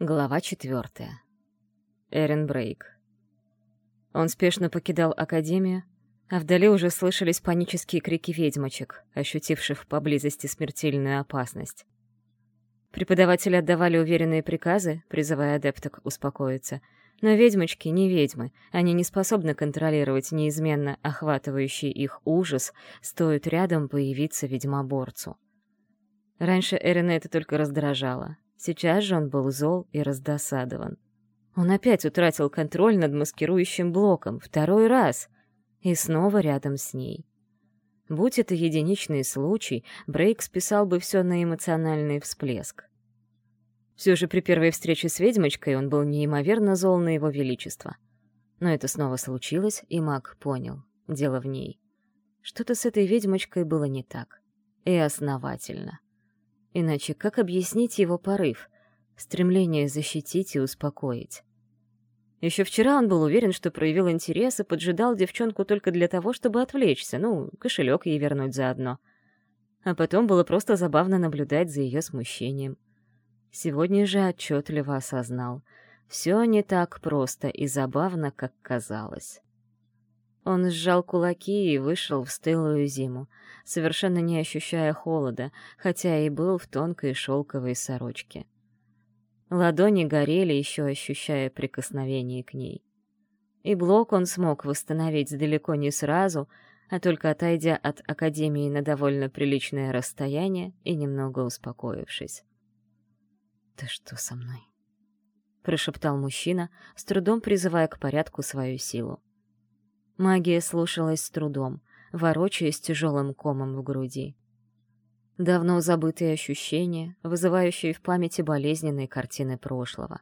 Глава четвертая. Эрен Брейк. Он спешно покидал Академию, а вдали уже слышались панические крики ведьмочек, ощутивших поблизости смертельную опасность. Преподаватели отдавали уверенные приказы, призывая адепток успокоиться, но ведьмочки не ведьмы, они не способны контролировать неизменно охватывающий их ужас, стоит рядом появиться ведьмоборцу. Раньше Эрена это только раздражало, Сейчас же он был зол и раздосадован. Он опять утратил контроль над маскирующим блоком, второй раз, и снова рядом с ней. Будь это единичный случай, Брейк списал бы все на эмоциональный всплеск. Все же при первой встрече с ведьмочкой он был неимоверно зол на его величество. Но это снова случилось, и маг понял — дело в ней. Что-то с этой ведьмочкой было не так. И основательно. Иначе как объяснить его порыв, стремление защитить и успокоить? Еще вчера он был уверен, что проявил интерес и поджидал девчонку только для того, чтобы отвлечься, ну, кошелек ей вернуть заодно. А потом было просто забавно наблюдать за ее смущением. Сегодня же отчетливо осознал. Все не так просто и забавно, как казалось. Он сжал кулаки и вышел в стылую зиму, совершенно не ощущая холода, хотя и был в тонкой шелковой сорочке. Ладони горели, еще ощущая прикосновение к ней. И блок он смог восстановить далеко не сразу, а только отойдя от Академии на довольно приличное расстояние и немного успокоившись. «Ты что со мной?» — прошептал мужчина, с трудом призывая к порядку свою силу. Магия слушалась с трудом, ворочаясь тяжелым комом в груди. Давно забытые ощущения, вызывающие в памяти болезненные картины прошлого.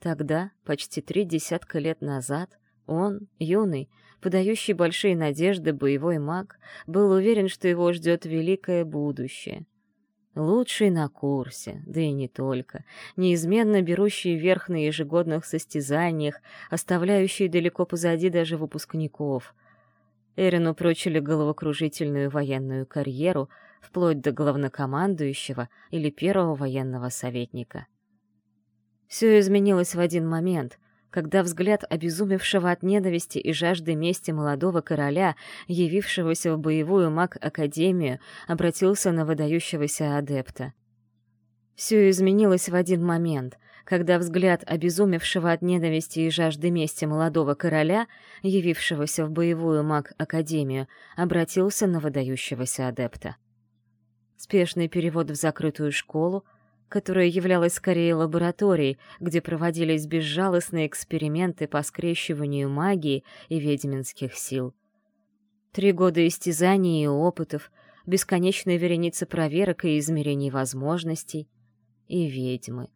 Тогда, почти три десятка лет назад, он, юный, подающий большие надежды боевой маг, был уверен, что его ждет великое будущее. Лучший на курсе, да и не только, неизменно берущий верх на ежегодных состязаниях, оставляющий далеко позади даже выпускников. Эрину прочили головокружительную военную карьеру, вплоть до главнокомандующего или первого военного советника. Все изменилось в один момент — когда взгляд обезумевшего от ненависти и жажды мести молодого короля, явившегося в боевую маг-академию, обратился на выдающегося адепта. Все изменилось в один момент, когда взгляд обезумевшего от ненависти и жажды мести молодого короля, явившегося в боевую маг-академию, обратился на выдающегося адепта. Спешный перевод в закрытую школу — которая являлась скорее лабораторией, где проводились безжалостные эксперименты по скрещиванию магии и ведьминских сил. Три года истязаний и опытов, бесконечная вереница проверок и измерений возможностей. И ведьмы.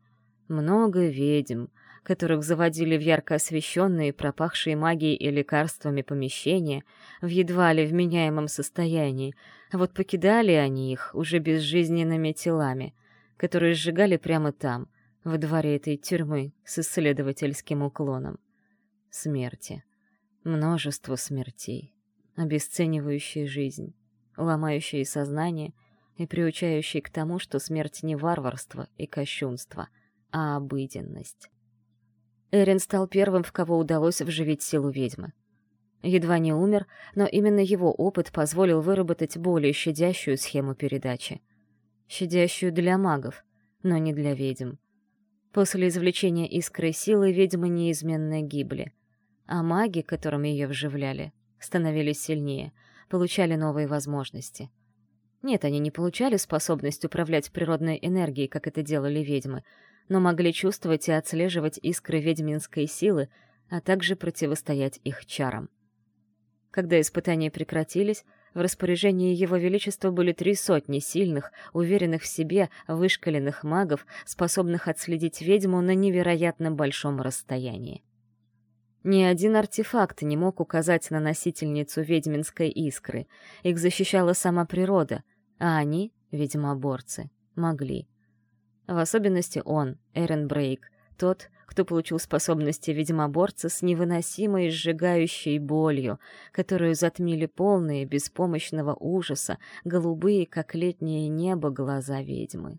Много ведьм, которых заводили в ярко освещенные, пропахшие магией и лекарствами помещения, в едва ли вменяемом состоянии, вот покидали они их уже безжизненными телами — которые сжигали прямо там, во дворе этой тюрьмы с исследовательским уклоном. Смерти. Множество смертей, обесценивающие жизнь, ломающие сознание и приучающие к тому, что смерть не варварство и кощунство, а обыденность. Эрин стал первым, в кого удалось вживить силу ведьмы. Едва не умер, но именно его опыт позволил выработать более щадящую схему передачи — щадящую для магов, но не для ведьм. После извлечения искры силы ведьмы неизменно гибли, а маги, которым ее вживляли, становились сильнее, получали новые возможности. Нет, они не получали способность управлять природной энергией, как это делали ведьмы, но могли чувствовать и отслеживать искры ведьминской силы, а также противостоять их чарам. Когда испытания прекратились, в распоряжении Его Величества были три сотни сильных, уверенных в себе, вышкаленных магов, способных отследить ведьму на невероятно большом расстоянии. Ни один артефакт не мог указать на носительницу ведьминской искры. Их защищала сама природа, а они, ведьмоборцы, могли. В особенности он, Эрен Брейк, тот, кто получил способности ведьмоборца с невыносимой сжигающей болью, которую затмили полные беспомощного ужаса, голубые, как летнее небо, глаза ведьмы.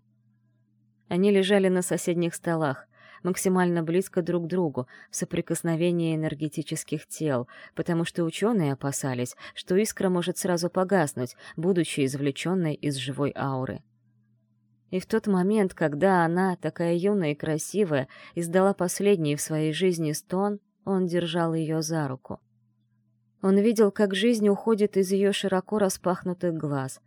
Они лежали на соседних столах, максимально близко друг к другу, в соприкосновении энергетических тел, потому что ученые опасались, что искра может сразу погаснуть, будучи извлеченной из живой ауры. И в тот момент, когда она, такая юная и красивая, издала последний в своей жизни стон, он держал ее за руку. Он видел, как жизнь уходит из ее широко распахнутых глаз,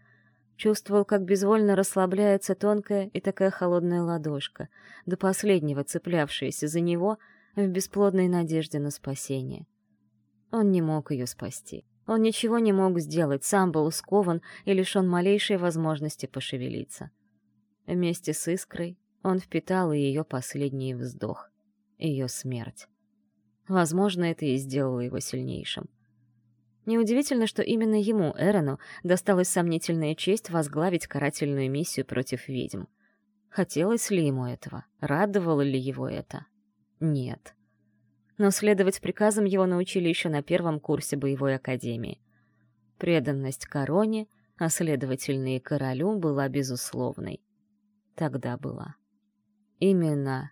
чувствовал, как безвольно расслабляется тонкая и такая холодная ладошка, до последнего цеплявшаяся за него в бесплодной надежде на спасение. Он не мог ее спасти. Он ничего не мог сделать, сам был скован и лишен малейшей возможности пошевелиться. Вместе с искрой он впитал и ее последний вздох, ее смерть. Возможно, это и сделало его сильнейшим. Неудивительно, что именно ему, Эрону, досталась сомнительная честь возглавить карательную миссию против ведьм. Хотелось ли ему этого? Радовало ли его это? Нет. Но следовать приказам его научили еще на первом курсе боевой академии. Преданность короне, а следовательно и королю, была безусловной. Тогда была. Именно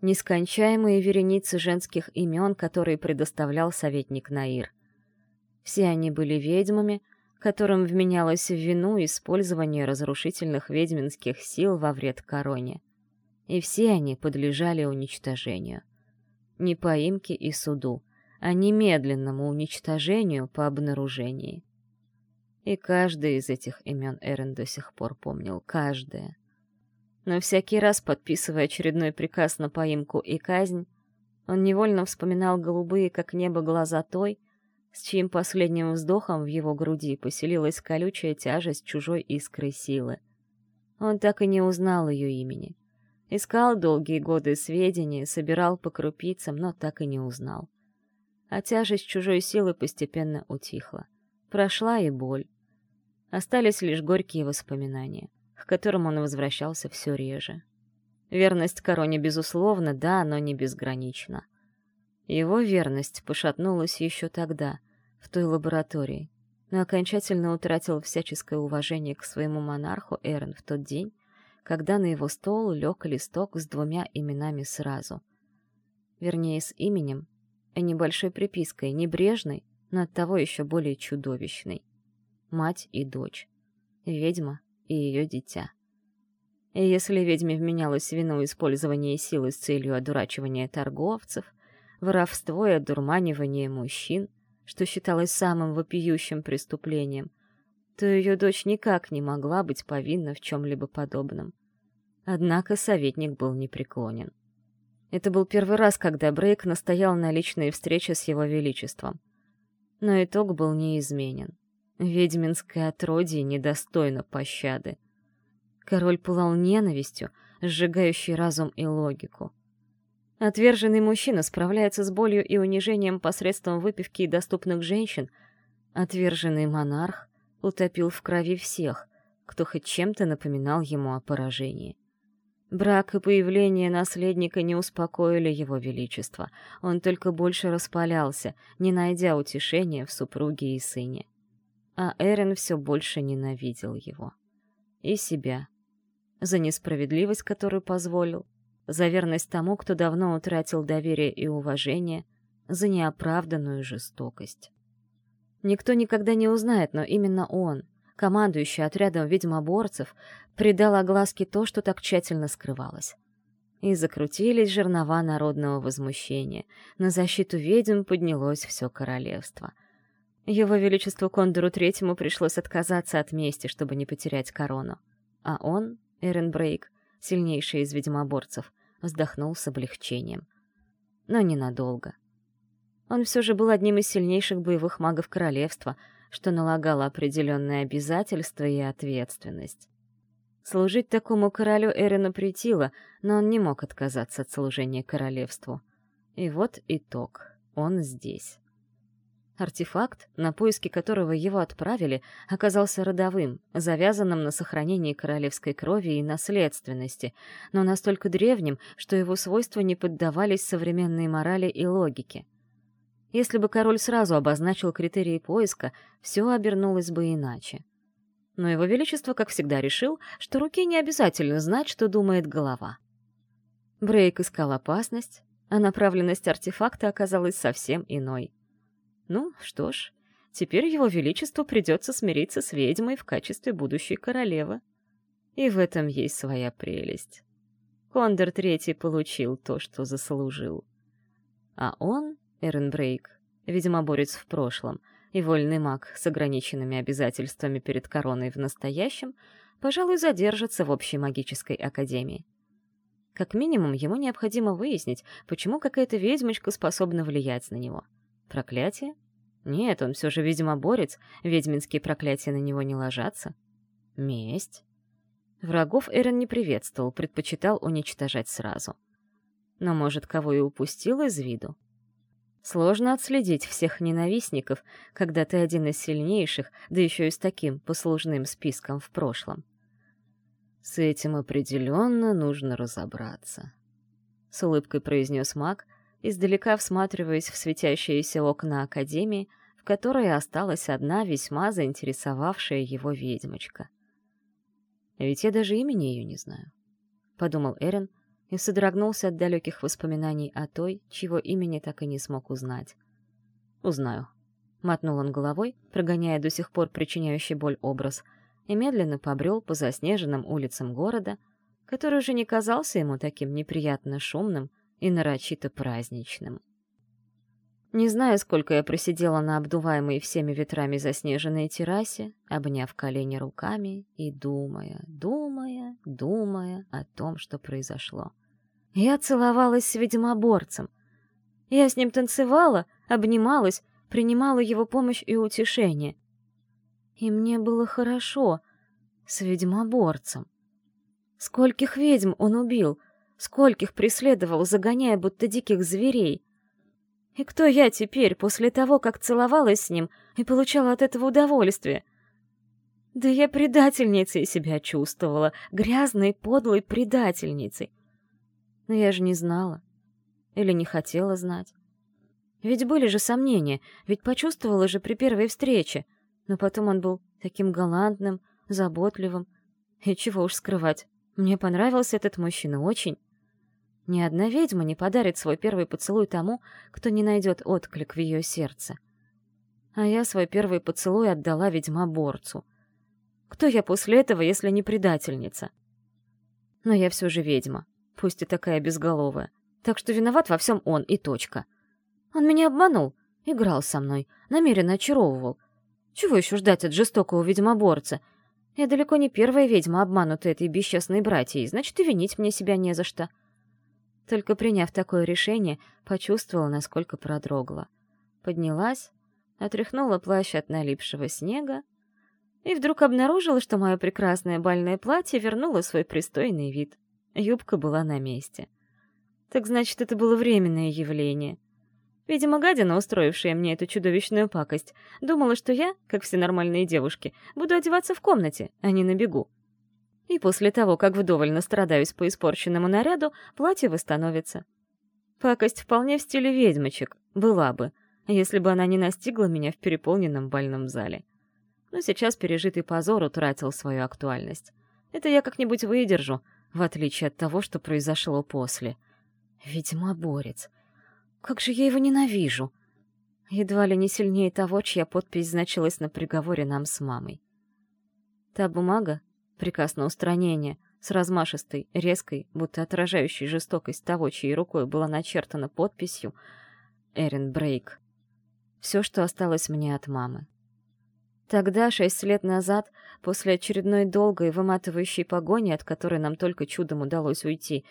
нескончаемые вереницы женских имен, которые предоставлял советник Наир — все они были ведьмами, которым вменялось в вину использование разрушительных ведьминских сил во вред короне. И все они подлежали уничтожению. Не поимке и суду, а немедленному уничтожению по обнаружении. И каждое из этих имен Эрен до сих пор помнил, каждое. Но всякий раз, подписывая очередной приказ на поимку и казнь, он невольно вспоминал голубые, как небо, глаза той, с чьим последним вздохом в его груди поселилась колючая тяжесть чужой искры силы. Он так и не узнал ее имени. Искал долгие годы сведения, собирал по крупицам, но так и не узнал. А тяжесть чужой силы постепенно утихла. Прошла и боль. Остались лишь горькие воспоминания, к которым он возвращался все реже. Верность короне, безусловно, да, но не безгранична. Его верность пошатнулась еще тогда, в той лаборатории, но окончательно утратил всяческое уважение к своему монарху Эрен в тот день, когда на его стол лег листок с двумя именами сразу. Вернее, с именем, и небольшой припиской, небрежной, но оттого еще более чудовищной. Мать и дочь. Ведьма и ее дитя. И если ведьме вменялось вину использования силы с целью одурачивания торговцев — воровство и одурманивание мужчин, что считалось самым вопиющим преступлением, то ее дочь никак не могла быть повинна в чем-либо подобном. Однако советник был непреклонен. Это был первый раз, когда Брейк настоял на личной встрече с его величеством. Но итог был неизменен. Ведьминское отродье недостойно пощады. Король пылал ненавистью, сжигающей разум и логику. Отверженный мужчина справляется с болью и унижением посредством выпивки и доступных женщин. Отверженный монарх утопил в крови всех, кто хоть чем-то напоминал ему о поражении. Брак и появление наследника не успокоили его величество. Он только больше распалялся, не найдя утешения в супруге и сыне. А Эрен все больше ненавидел его. И себя. За несправедливость, которую позволил, за верность тому, кто давно утратил доверие и уважение, за неоправданную жестокость. Никто никогда не узнает, но именно он, командующий отрядом ведьмоборцев, придал огласке то, что так тщательно скрывалось. И закрутились жернова народного возмущения. На защиту ведьм поднялось все королевство. Его Величеству Кондору Третьему пришлось отказаться от мести, чтобы не потерять корону. А он, Эрен Брейк, сильнейший из ведьмоборцев, вздохнул с облегчением. Но ненадолго. Он все же был одним из сильнейших боевых магов королевства, что налагало определенные обязательства и ответственность. Служить такому королю Эрену притило, но он не мог отказаться от служения королевству. И вот итог. Он здесь. Артефакт, на поиски которого его отправили, оказался родовым, завязанным на сохранении королевской крови и наследственности, но настолько древним, что его свойства не поддавались современной морали и логике. Если бы король сразу обозначил критерии поиска, все обернулось бы иначе. Но его величество, как всегда, решил, что руке не обязательно знать, что думает голова. Брейк искал опасность, а направленность артефакта оказалась совсем иной. Ну, что ж, теперь его величеству придется смириться с ведьмой в качестве будущей королевы. И в этом есть своя прелесть. Кондор Третий получил то, что заслужил. А он, Эрен Брейк, видимо, борец в прошлом, и вольный маг с ограниченными обязательствами перед короной в настоящем, пожалуй, задержится в общей магической академии. Как минимум, ему необходимо выяснить, почему какая-то ведьмочка способна влиять на него. Проклятие? Нет, он все же ведьмоборец, ведьминские проклятия на него не ложатся. Месть? Врагов Эрен не приветствовал, предпочитал уничтожать сразу. Но, может, кого и упустил из виду? Сложно отследить всех ненавистников, когда ты один из сильнейших, да еще и с таким послужным списком в прошлом. С этим определенно нужно разобраться. С улыбкой произнес маг, издалека всматриваясь в светящиеся окна Академии, в которой осталась одна весьма заинтересовавшая его ведьмочка. Ведь я даже имени ее не знаю. Подумал Эрен и содрогнулся от далеких воспоминаний о той, чьего имени так и не смог узнать. «Узнаю», — мотнул он головой, прогоняя до сих пор причиняющий боль образ — и медленно побрел по заснеженным улицам города, который уже не казался ему таким неприятно шумным и нарочито праздничным. Не знаю, сколько я просидела на обдуваемой всеми ветрами заснеженной террасе, обняв колени руками и думая, думая, думая о том, что произошло. Я целовалась с ведьмоборцем. Я с ним танцевала, обнималась, принимала его помощь и утешение. И мне было хорошо с ведьмоборцем. Скольких ведьм он убил, скольких преследовал, загоняя будто диких зверей. И кто я теперь, после того, как целовалась с ним и получала от этого удовольствие? Да я предательницей себя чувствовала, грязной, подлой предательницей. Но я же не знала. Или не хотела знать. Ведь были же сомнения, ведь почувствовала же при первой встрече — но потом он был таким галантным, заботливым. И чего уж скрывать, мне понравился этот мужчина очень. Ни одна ведьма не подарит свой первый поцелуй тому, кто не найдет отклик в ее сердце. А я свой первый поцелуй отдала ведьмоборцу. Кто я после этого, если не предательница? Но я все же ведьма, пусть и такая безголовая. Так что виноват во всем он и точка. Он меня обманул, играл со мной, намеренно очаровывал, чего еще ждать от жестокого ведьмоборца? Я далеко не первая ведьма, обманутая этой бесчестной братьей, значит, и винить мне себя не за что. Только приняв такое решение, почувствовала, насколько продрогла. Поднялась, отряхнула плащ от налипшего снега и вдруг обнаружила, что мое прекрасное бальное платье вернуло свой пристойный вид. Юбка была на месте. Так значит, это было временное явление. Видимо, гадина, устроившая мне эту чудовищную пакость, думала, что я, как все нормальные девушки, буду одеваться в комнате, а не на бегу. И после того, как вдоволь настрадаюсь по испорченному наряду, платье восстановится. Пакость вполне в стиле ведьмочек, была бы, если бы она не настигла меня в переполненном бальном зале. Но сейчас пережитый позор утратил свою актуальность. Это я как-нибудь выдержу, в отличие от того, что произошло после. Ведьмоборец — как же я его ненавижу! Едва ли не сильнее того, чья подпись значилась на приговоре нам с мамой. Та бумага, приказ на устранение, с размашистой, резкой, будто отражающей жестокость того, чьей рукой была начертана подписью «Эрин Брейк». Все, что осталось мне от мамы. Тогда, шесть лет назад, после очередной долгой выматывающей погони, от которой нам только чудом удалось уйти,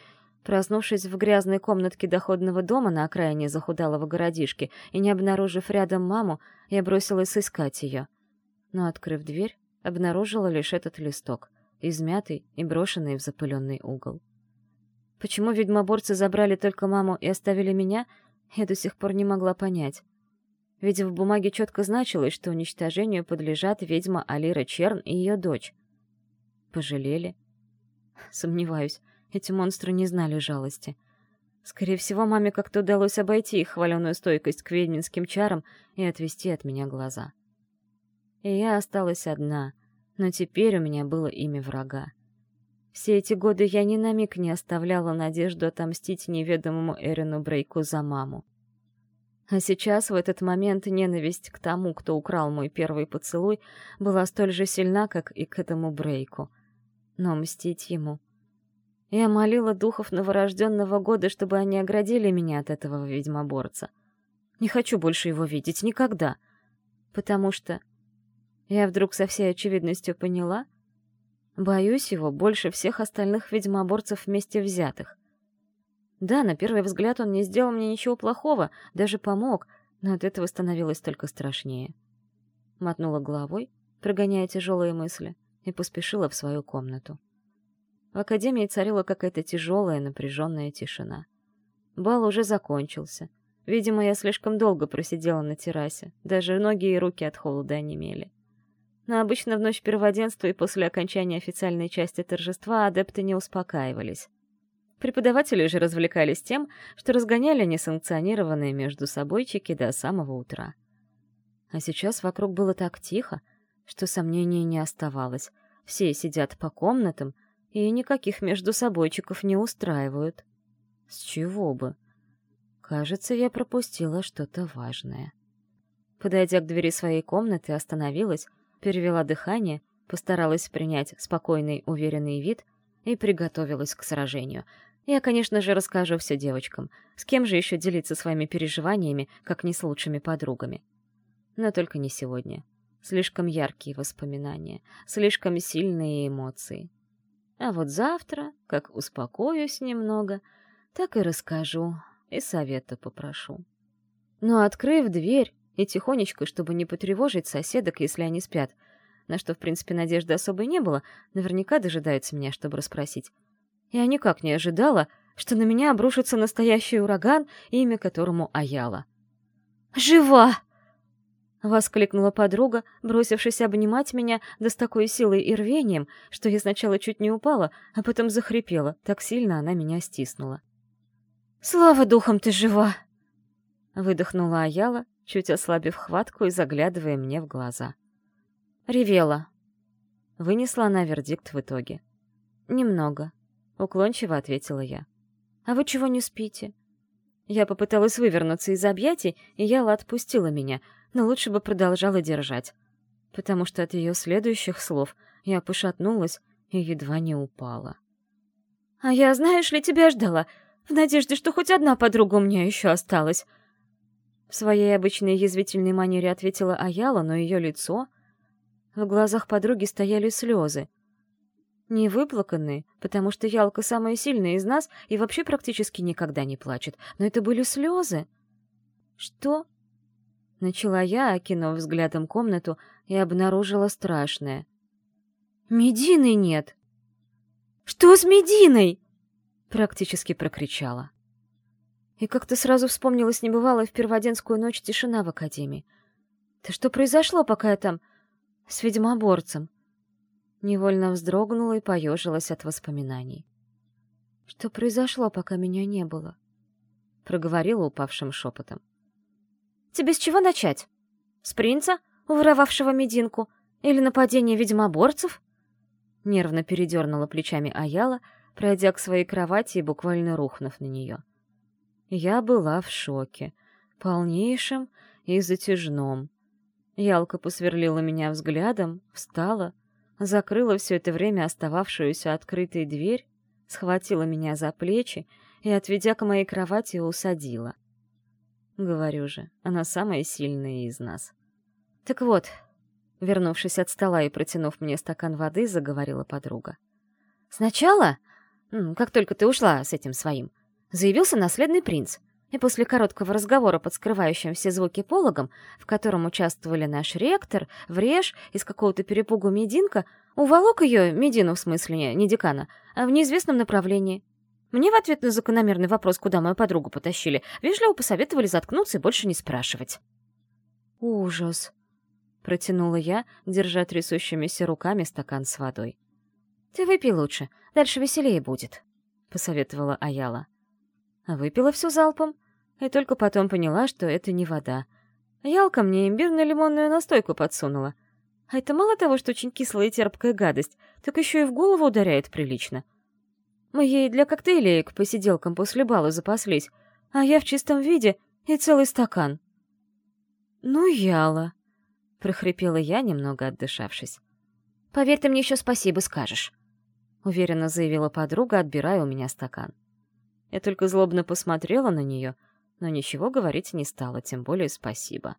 Проснувшись в грязной комнатке доходного дома на окраине захудалого городишки и не обнаружив рядом маму, я бросилась искать ее. Но, открыв дверь, обнаружила лишь этот листок, измятый и брошенный в запыленный угол. Почему ведьмоборцы забрали только маму и оставили меня, я до сих пор не могла понять. Ведь в бумаге четко значилось, что уничтожению подлежат ведьма Алира Черн и ее дочь. Пожалели? Сомневаюсь. Эти монстры не знали жалости. Скорее всего, маме как-то удалось обойти их хваленую стойкость к ведьминским чарам и отвести от меня глаза. И я осталась одна, но теперь у меня было имя врага. Все эти годы я ни на миг не оставляла надежду отомстить неведомому Эрину Брейку за маму. А сейчас, в этот момент, ненависть к тому, кто украл мой первый поцелуй, была столь же сильна, как и к этому Брейку. Но мстить ему... Я молила духов новорожденного года, чтобы они оградили меня от этого ведьмоборца. Не хочу больше его видеть никогда. Потому что... Я вдруг со всей очевидностью поняла, Боюсь его больше всех остальных ведьмоборцев вместе взятых. Да, на первый взгляд он не сделал мне ничего плохого, даже помог, но от этого становилось только страшнее. Мотнула головой, прогоняя тяжелые мысли, и поспешила в свою комнату. В академии царила какая-то тяжелая, напряженная тишина. Бал уже закончился. Видимо, я слишком долго просидела на террасе, даже ноги и руки от холода онемели. Но обычно в ночь перводенства и после окончания официальной части торжества адепты не успокаивались. Преподаватели же развлекались тем, что разгоняли несанкционированные между собойчики до самого утра. А сейчас вокруг было так тихо, что сомнений не оставалось. Все сидят по комнатам и никаких между собойчиков не устраивают. С чего бы? Кажется, я пропустила что-то важное. Подойдя к двери своей комнаты, остановилась, перевела дыхание, постаралась принять спокойный, уверенный вид и приготовилась к сражению. Я, конечно же, расскажу все девочкам. С кем же еще делиться своими переживаниями, как не с лучшими подругами? Но только не сегодня. Слишком яркие воспоминания, слишком сильные эмоции. А вот завтра, как успокоюсь немного, так и расскажу, и совета попрошу. Но, открыв дверь, и тихонечко, чтобы не потревожить соседок, если они спят, на что, в принципе, надежды особой не было, наверняка дожидаются меня, чтобы расспросить. Я никак не ожидала, что на меня обрушится настоящий ураган, имя которому Аяла. «Жива!» — воскликнула подруга, бросившись обнимать меня, да с такой силой и рвением, что я сначала чуть не упала, а потом захрипела, так сильно она меня стиснула. «Слава духам, ты жива!» — выдохнула Аяла, чуть ослабив хватку и заглядывая мне в глаза. «Ревела». Вынесла она вердикт в итоге. «Немного», — уклончиво ответила я. «А вы чего не спите?» Я попыталась вывернуться из объятий, и Яла отпустила меня, но лучше бы продолжала держать, потому что от ее следующих слов я пошатнулась и едва не упала. «А я, знаешь ли, тебя ждала, в надежде, что хоть одна подруга у меня еще осталась», в своей обычной язвительной манере ответила Аяла, но ее лицо... В глазах подруги стояли слезы. Не выплаканные, потому что Ялка самая сильная из нас и вообще практически никогда не плачет, но это были слезы. «Что?» Начала я, окинув взглядом комнату, и обнаружила страшное. «Медины нет!» «Что с Мединой?» Практически прокричала. И как-то сразу вспомнилась небывалая в перводенскую ночь тишина в академии. Да что произошло, пока я там с ведьмоборцем? Невольно вздрогнула и поежилась от воспоминаний. Что произошло, пока меня не было? Проговорила упавшим шепотом. Тебе с чего начать? С принца, уворовавшего мединку? Или нападения ведьмоборцев? Нервно передернула плечами Аяла, пройдя к своей кровати и буквально рухнув на нее. — я была в шоке, полнейшем и затяжном. Ялка посверлила меня взглядом, встала, закрыла все это время остававшуюся открытой дверь, схватила меня за плечи и, отведя к моей кровати, усадила. Говорю же, она самая сильная из нас. Так вот, вернувшись от стола и протянув мне стакан воды, заговорила подруга. Сначала, как только ты ушла с этим своим, заявился наследный принц, и после короткого разговора под скрывающим все звуки пологом, в котором участвовали наш ректор, Вреш, из какого-то перепугу Мединка, уволок ее, Медину в смысле, не декана, а в неизвестном направлении. Мне в ответ на закономерный вопрос, куда мою подругу потащили, вежливо посоветовали заткнуться и больше не спрашивать. «Ужас!» — протянула я, держа трясущимися руками стакан с водой. «Ты выпей лучше, дальше веселее будет», — посоветовала Аяла. Выпила все залпом и только потом поняла, что это не вода. Ялка мне имбирно-лимонную настойку подсунула. А это мало того, что очень кислая и терпкая гадость, так еще и в голову ударяет прилично. Мы ей для коктейлей к посиделкам после бала запаслись, а я в чистом виде и целый стакан. «Ну, яла», — прохрипела я, немного отдышавшись. «Поверь, ты мне еще спасибо скажешь», — уверенно заявила подруга, отбирая у меня стакан. Я только злобно посмотрела на нее, но ничего говорить не стала, тем более спасибо.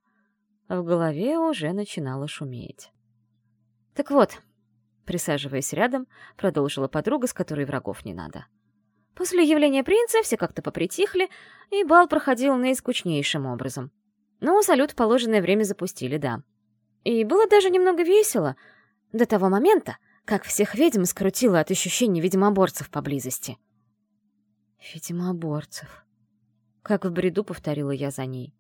А в голове уже начинало шуметь. «Так вот», — присаживаясь рядом, продолжила подруга, с которой врагов не надо. После явления принца все как-то попритихли, и бал проходил наискучнейшим образом. Но салют в положенное время запустили, да. И было даже немного весело, до того момента, как всех ведьм скрутило от ощущения ведьмоборцев поблизости. «Ведьмоборцев», — как в бреду повторила я за ней.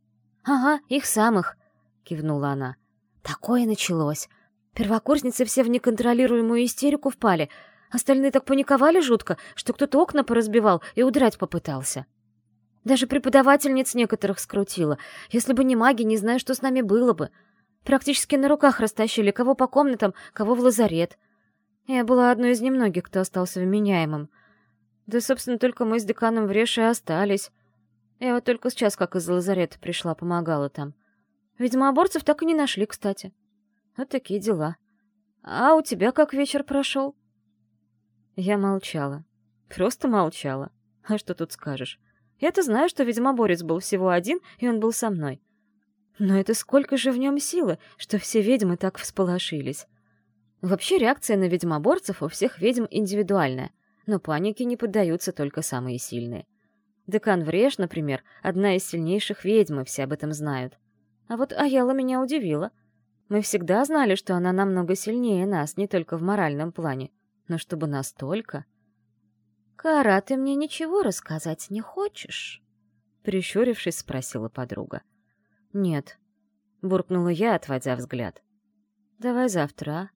«Ага, их самых», — кивнула она. «Такое началось. Первокурсницы все в неконтролируемую истерику впали. Остальные так паниковали жутко, что кто-то окна поразбивал и удрать попытался. Даже преподавательниц некоторых скрутило. Если бы не маги, не знаю, что с нами было бы. Практически на руках растащили, кого по комнатам, кого в лазарет. Я была одной из немногих, кто остался вменяемым. Да, собственно, только мы с деканом в Реше остались. Я вот только сейчас, как из лазарета пришла, помогала там. Видимо, оборцев так и не нашли, кстати. Вот такие дела. А у тебя как вечер прошел? Я молчала. Просто молчала. А что тут скажешь? Я-то знаю, что ведьмоборец был всего один, и он был со мной. Но это сколько же в нем силы, что все ведьмы так всполошились. Вообще реакция на ведьмоборцев у всех ведьм индивидуальная, но панике не поддаются только самые сильные. Декан Вреш, например, одна из сильнейших ведьм, и все об этом знают. А вот Аяла меня удивила — мы всегда знали, что она намного сильнее нас, не только в моральном плане, но чтобы настолько... «Кара, ты мне ничего рассказать не хочешь?» Прищурившись, спросила подруга. «Нет», — буркнула я, отводя взгляд. «Давай завтра, а?»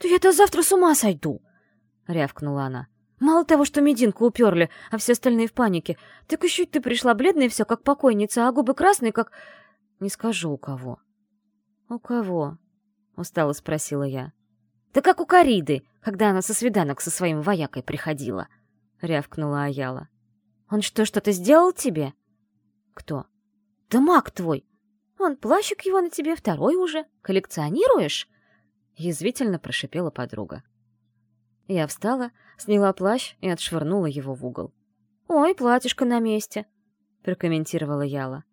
«Да я-то завтра с ума сойду!» — рявкнула она. «Мало того, что мединку уперли, а все остальные в панике, так еще ты пришла бледная все, как покойница, а губы красные, как... Не скажу у кого». «У кого?» — устало спросила я. «Да как у Кариды, когда она со свиданок со своим воякой приходила», — рявкнула Аяла. «Он что, что-то сделал тебе?» «Кто?» «Да маг твой! Он плащик его на тебе второй уже. Коллекционируешь?» Язвительно прошипела подруга. Я встала, сняла плащ и отшвырнула его в угол. «Ой, платьишко на месте», — прокомментировала Яла.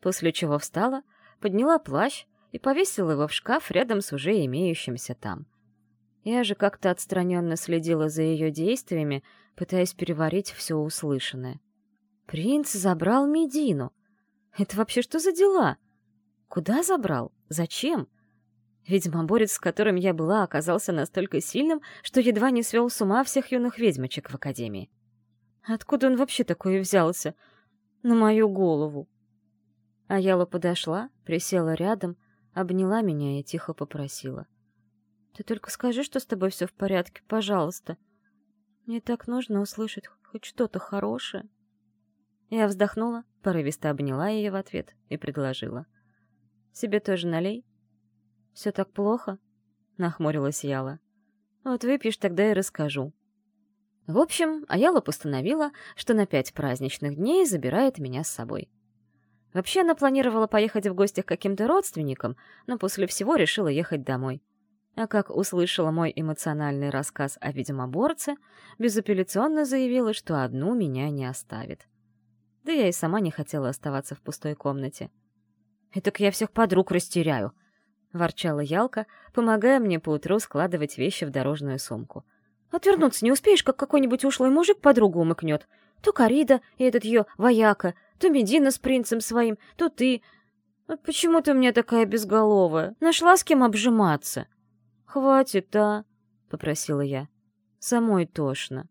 После чего встала, подняла плащ и повесил его в шкаф рядом с уже имеющимся там. Я же как-то отстраненно следила за ее действиями, пытаясь переварить все услышанное. «Принц забрал Медину. Это вообще что за дела? Куда забрал? Зачем?» Ведьмоборец, с которым я была, оказался настолько сильным, что едва не свел с ума всех юных ведьмочек в Академии. Откуда он вообще такой взялся? На мою голову. Аяла подошла, присела рядом, обняла меня и тихо попросила. «Ты только скажи, что с тобой все в порядке, пожалуйста. Мне так нужно услышать хоть что-то хорошее». Я вздохнула, порывисто обняла ее в ответ и предложила. «Себе тоже налей». «Все так плохо?» — нахмурилась Яла. «Вот выпьешь, тогда и расскажу». В общем, Аяла постановила, что на пять праздничных дней забирает меня с собой. Вообще она планировала поехать в гости к каким-то родственникам, но после всего решила ехать домой. А как услышала мой эмоциональный рассказ о ведьмоборце, безапелляционно заявила, что одну меня не оставит. Да я и сама не хотела оставаться в пустой комнате. «Этак я всех подруг растеряю», — ворчала Ялка, помогая мне поутру складывать вещи в дорожную сумку. «Отвернуться не успеешь, как какой-нибудь ушлый мужик подругу умыкнет. То Карида и этот ее вояка, то Медина с принцем своим, то ты. Вот почему ты у меня такая безголовая? Нашла с кем обжиматься?» «Хватит, а?» — попросила я. «Самой тошно».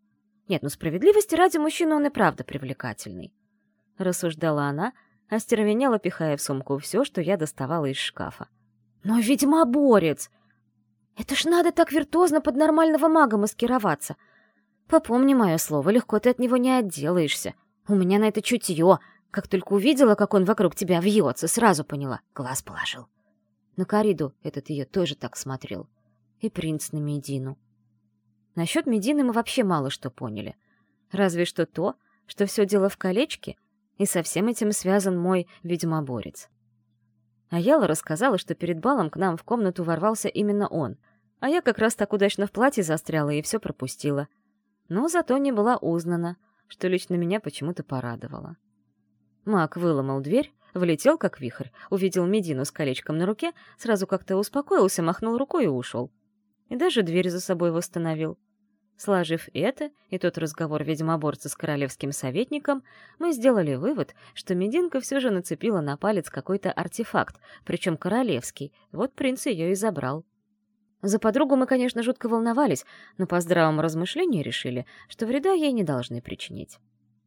«Нет, ну справедливости ради мужчина он и правда привлекательный», — рассуждала она, остервенела, пихая в сумку все, что я доставала из шкафа. «Но ведьмоборец! Это ж надо так виртуозно под нормального мага маскироваться. Попомни мое слово, легко ты от него не отделаешься. У меня на это чутье, как только увидела, как он вокруг тебя вьется, сразу поняла. Глаз положил. На Кариду этот ее тоже так смотрел. И принц на Медину. Насчет Медины мы вообще мало что поняли. Разве что то, что все дело в колечке, и со всем этим связан мой ведьмоборец. А Яла рассказала, что перед балом к нам в комнату ворвался именно он, а я как раз так удачно в платье застряла и все пропустила. Но зато не была узнана, что лично меня почему-то порадовало. Маг выломал дверь, влетел как вихрь, увидел Медину с колечком на руке, сразу как-то успокоился, махнул рукой и ушел. И даже дверь за собой восстановил. Сложив это и тот разговор ведьмоборца с королевским советником, мы сделали вывод, что Мединка все же нацепила на палец какой-то артефакт, причем королевский, вот принц ее и забрал. За подругу мы, конечно, жутко волновались, но по здравому размышлению решили, что вреда ей не должны причинить.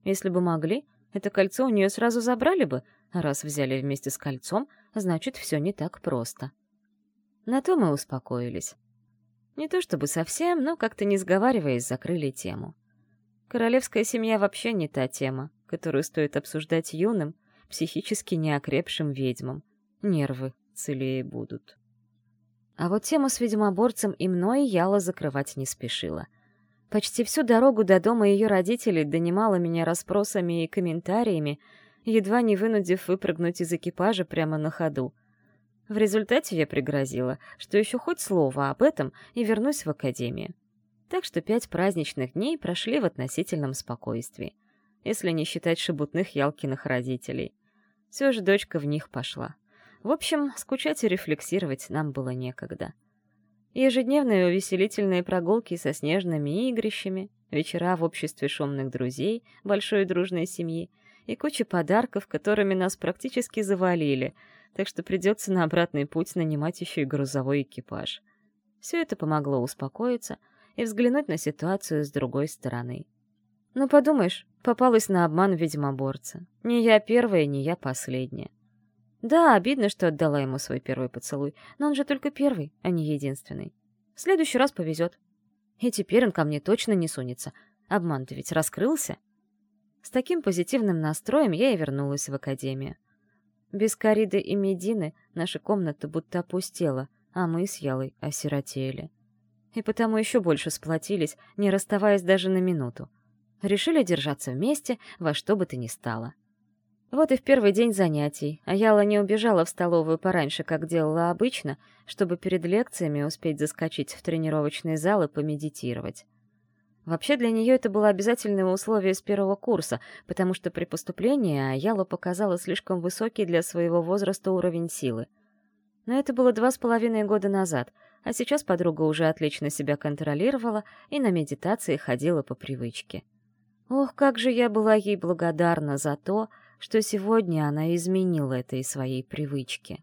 Если бы могли, это кольцо у нее сразу забрали бы, а раз взяли вместе с кольцом, значит, все не так просто. На то мы успокоились. Не то чтобы совсем, но как-то не сговариваясь, закрыли тему. Королевская семья вообще не та тема, которую стоит обсуждать юным, психически неокрепшим ведьмам. Нервы целее будут. А вот тему с ведьмоборцем и мной Яла закрывать не спешила. Почти всю дорогу до дома ее родителей донимала меня расспросами и комментариями, едва не вынудив выпрыгнуть из экипажа прямо на ходу — в результате я пригрозила, что еще хоть слово об этом и вернусь в академию. Так что пять праздничных дней прошли в относительном спокойствии, если не считать шебутных Ялкиных родителей. Все же дочка в них пошла. В общем, скучать и рефлексировать нам было некогда. Ежедневные увеселительные прогулки со снежными игрищами, вечера в обществе шумных друзей, большой дружной семьи и куча подарков, которыми нас практически завалили — так что придется на обратный путь нанимать еще и грузовой экипаж. Все это помогло успокоиться и взглянуть на ситуацию с другой стороны. Ну, подумаешь, попалась на обман ведьмоборца. Не я первая, не я последняя. Да, обидно, что отдала ему свой первый поцелуй, но он же только первый, а не единственный. В следующий раз повезет. И теперь он ко мне точно не сунется. Обман-то ведь раскрылся. С таким позитивным настроем я и вернулась в академию. Без Кариды и Медины наша комната будто опустела, а мы с Ялой осиротели. И потому еще больше сплотились, не расставаясь даже на минуту. Решили держаться вместе во что бы то ни стало. Вот и в первый день занятий, а Яла не убежала в столовую пораньше, как делала обычно, чтобы перед лекциями успеть заскочить в тренировочный зал и помедитировать. Вообще для нее это было обязательное условие с первого курса, потому что при поступлении Аяла показала слишком высокий для своего возраста уровень силы. Но это было два с половиной года назад, а сейчас подруга уже отлично себя контролировала и на медитации ходила по привычке. Ох, как же я была ей благодарна за то, что сегодня она изменила этой своей привычке.